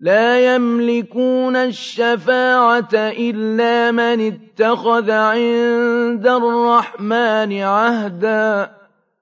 لَّا يَمْلِكُونَ الشَّفَاعَةَ إِلَّا مَنِ اتَّخَذَ عِندَ الرَّحْمَٰنِ عَهْدًا.